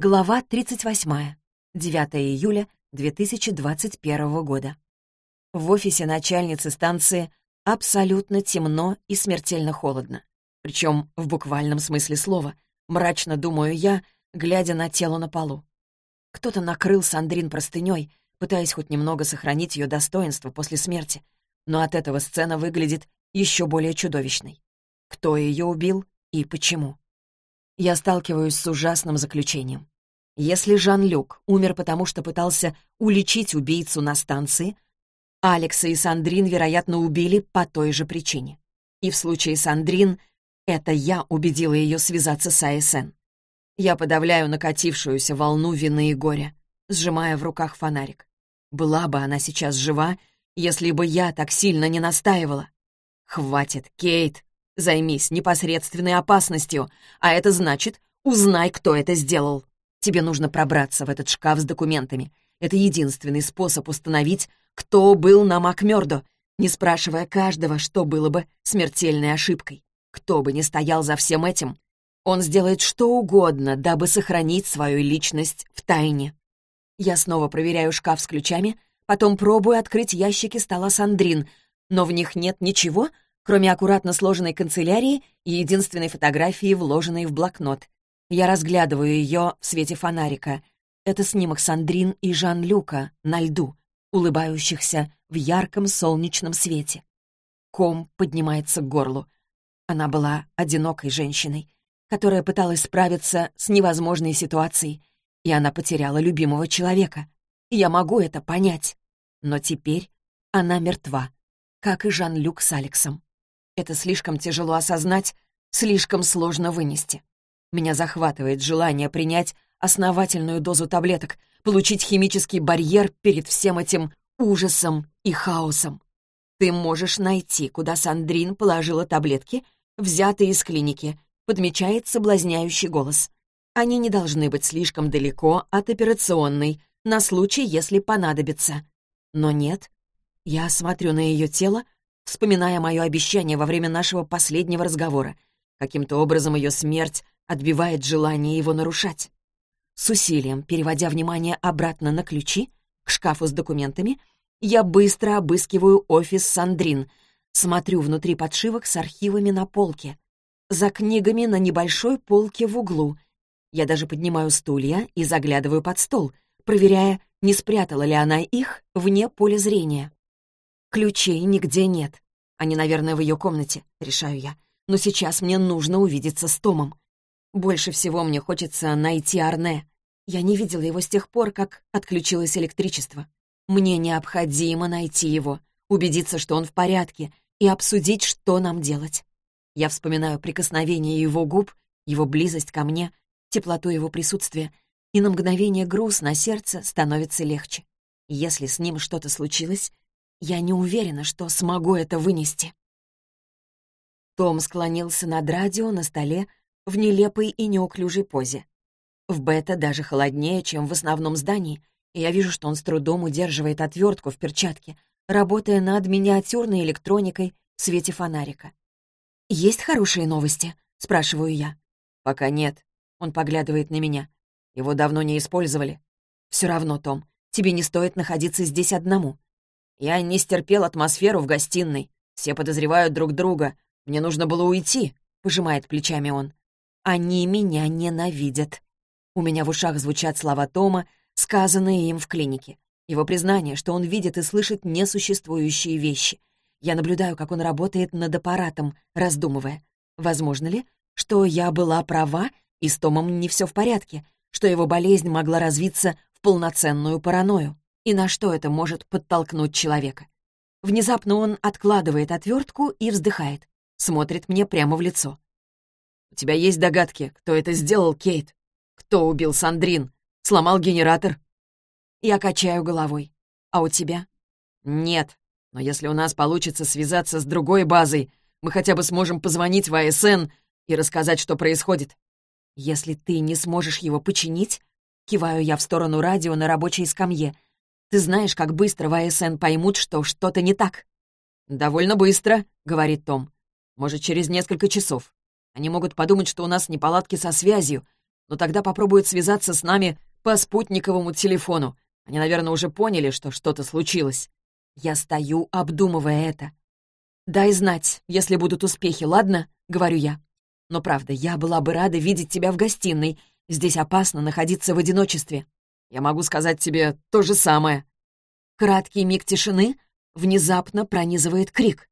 Глава 38. 9 июля 2021 года. В офисе начальницы станции абсолютно темно и смертельно холодно. Причем в буквальном смысле слова. Мрачно думаю я, глядя на тело на полу. Кто-то накрыл Сандрин простыней, пытаясь хоть немного сохранить ее достоинство после смерти. Но от этого сцена выглядит еще более чудовищной. Кто ее убил и почему? Я сталкиваюсь с ужасным заключением. Если Жан-Люк умер потому, что пытался уличить убийцу на станции, Алекса и Сандрин, вероятно, убили по той же причине. И в случае Сандрин это я убедила ее связаться с АСН. Я подавляю накатившуюся волну вины и горя, сжимая в руках фонарик. Была бы она сейчас жива, если бы я так сильно не настаивала. «Хватит, Кейт!» Займись непосредственной опасностью, а это значит, узнай, кто это сделал. Тебе нужно пробраться в этот шкаф с документами. Это единственный способ установить, кто был на Макмёрдо, не спрашивая каждого, что было бы смертельной ошибкой. Кто бы ни стоял за всем этим, он сделает что угодно, дабы сохранить свою личность в тайне. Я снова проверяю шкаф с ключами, потом пробую открыть ящики стола Сандрин, но в них нет ничего, кроме аккуратно сложенной канцелярии и единственной фотографии, вложенной в блокнот. Я разглядываю ее в свете фонарика. Это снимок Сандрин и Жан-Люка на льду, улыбающихся в ярком солнечном свете. Ком поднимается к горлу. Она была одинокой женщиной, которая пыталась справиться с невозможной ситуацией, и она потеряла любимого человека. Я могу это понять. Но теперь она мертва, как и Жан-Люк с Алексом. Это слишком тяжело осознать, слишком сложно вынести. Меня захватывает желание принять основательную дозу таблеток, получить химический барьер перед всем этим ужасом и хаосом. Ты можешь найти, куда Сандрин положила таблетки, взятые из клиники, подмечает соблазняющий голос. Они не должны быть слишком далеко от операционной, на случай, если понадобится. Но нет. Я смотрю на ее тело, вспоминая мое обещание во время нашего последнего разговора. Каким-то образом ее смерть отбивает желание его нарушать. С усилием, переводя внимание обратно на ключи, к шкафу с документами, я быстро обыскиваю офис Сандрин, смотрю внутри подшивок с архивами на полке, за книгами на небольшой полке в углу. Я даже поднимаю стулья и заглядываю под стол, проверяя, не спрятала ли она их вне поля зрения. Ключей нигде нет. Они, наверное, в ее комнате, решаю я. Но сейчас мне нужно увидеться с Томом. Больше всего мне хочется найти Арне. Я не видела его с тех пор, как отключилось электричество. Мне необходимо найти его, убедиться, что он в порядке, и обсудить, что нам делать. Я вспоминаю прикосновение его губ, его близость ко мне, теплоту его присутствия, и на мгновение груз на сердце становится легче. Если с ним что-то случилось, я не уверена, что смогу это вынести. Том склонился над радио на столе в нелепой и неуклюжей позе. В бета даже холоднее, чем в основном здании, и я вижу, что он с трудом удерживает отвертку в перчатке, работая над миниатюрной электроникой в свете фонарика. «Есть хорошие новости?» — спрашиваю я. «Пока нет». Он поглядывает на меня. Его давно не использовали. «Все равно, Том, тебе не стоит находиться здесь одному. Я не стерпел атмосферу в гостиной. Все подозревают друг друга. Мне нужно было уйти», — пожимает плечами он. «Они меня ненавидят». У меня в ушах звучат слова Тома, сказанные им в клинике. Его признание, что он видит и слышит несуществующие вещи. Я наблюдаю, как он работает над аппаратом, раздумывая. Возможно ли, что я была права, и с Томом не все в порядке, что его болезнь могла развиться в полноценную паранойю? И на что это может подтолкнуть человека. Внезапно он откладывает отвертку и вздыхает, смотрит мне прямо в лицо. «У тебя есть догадки, кто это сделал, Кейт? Кто убил Сандрин? Сломал генератор?» Я качаю головой. «А у тебя?» «Нет, но если у нас получится связаться с другой базой, мы хотя бы сможем позвонить в АСН и рассказать, что происходит. Если ты не сможешь его починить, киваю я в сторону радио на рабочей скамье — ты знаешь, как быстро в АСН поймут, что что-то не так?» «Довольно быстро», — говорит Том. «Может, через несколько часов. Они могут подумать, что у нас неполадки со связью. но тогда попробуют связаться с нами по спутниковому телефону. Они, наверное, уже поняли, что что-то случилось. Я стою, обдумывая это. «Дай знать, если будут успехи, ладно?» — говорю я. «Но правда, я была бы рада видеть тебя в гостиной. Здесь опасно находиться в одиночестве. Я могу сказать тебе то же самое». Краткий миг тишины внезапно пронизывает крик.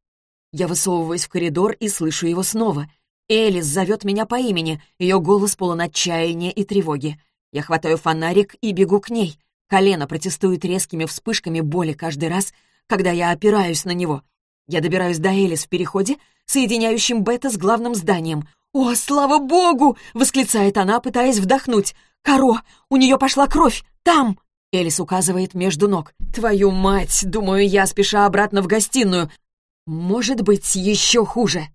Я высовываюсь в коридор и слышу его снова. Элис зовет меня по имени, ее голос полон отчаяния и тревоги. Я хватаю фонарик и бегу к ней. Колено протестует резкими вспышками боли каждый раз, когда я опираюсь на него. Я добираюсь до Элис в переходе, соединяющем Бета с главным зданием. «О, слава богу!» — восклицает она, пытаясь вдохнуть. «Каро! У нее пошла кровь! Там!» Элис указывает между ног. «Твою мать!» — думаю я, спеша обратно в гостиную. «Может быть, еще хуже!»